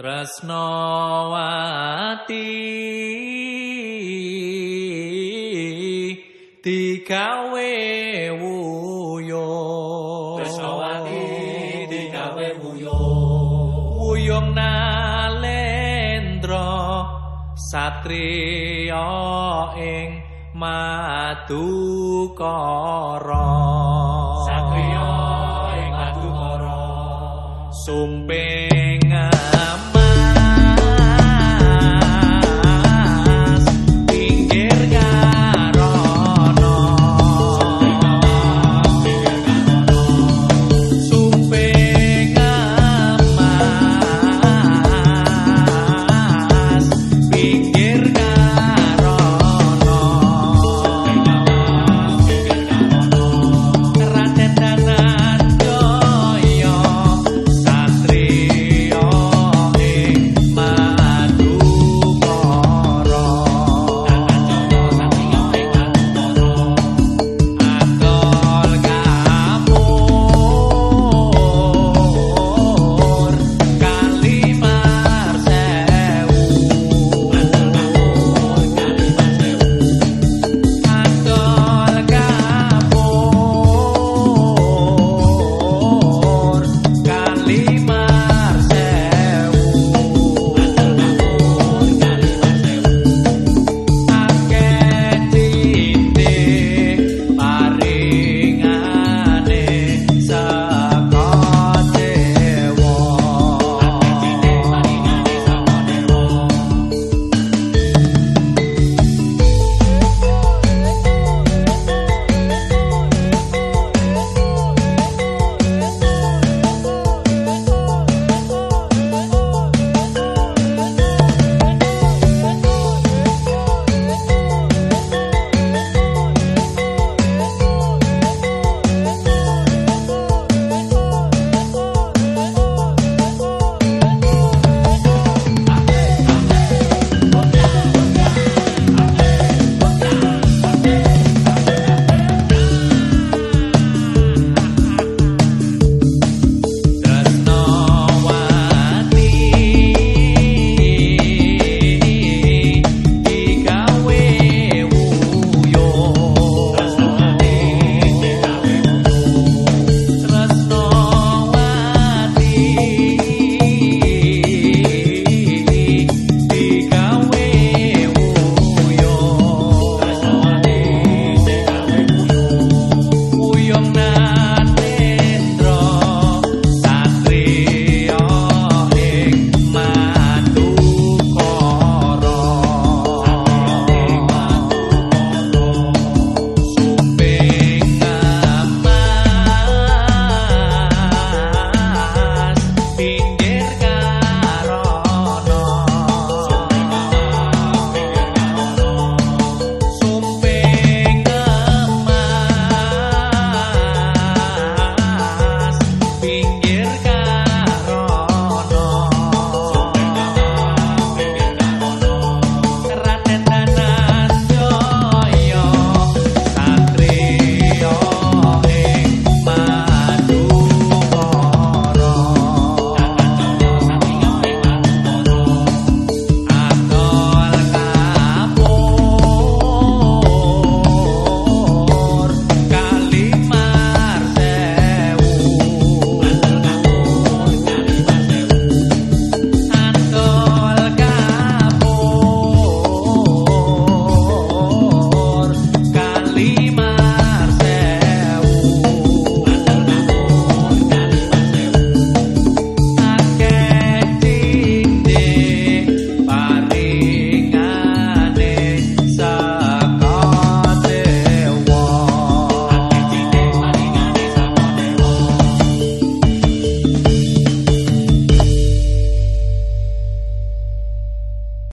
Tresnawati. Digawe wuyo. Tresnawati digawe wuyo. Wuyung nalendra satriya ing madukara. Satriya ing madukara. Sumping